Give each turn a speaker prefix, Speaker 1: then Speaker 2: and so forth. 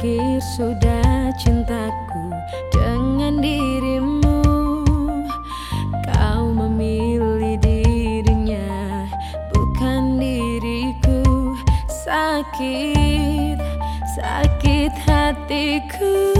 Speaker 1: Berakhir sudah cintaku dengan dirimu. Kau memilih dirinya bukan diriku. Sakit, sakit hatiku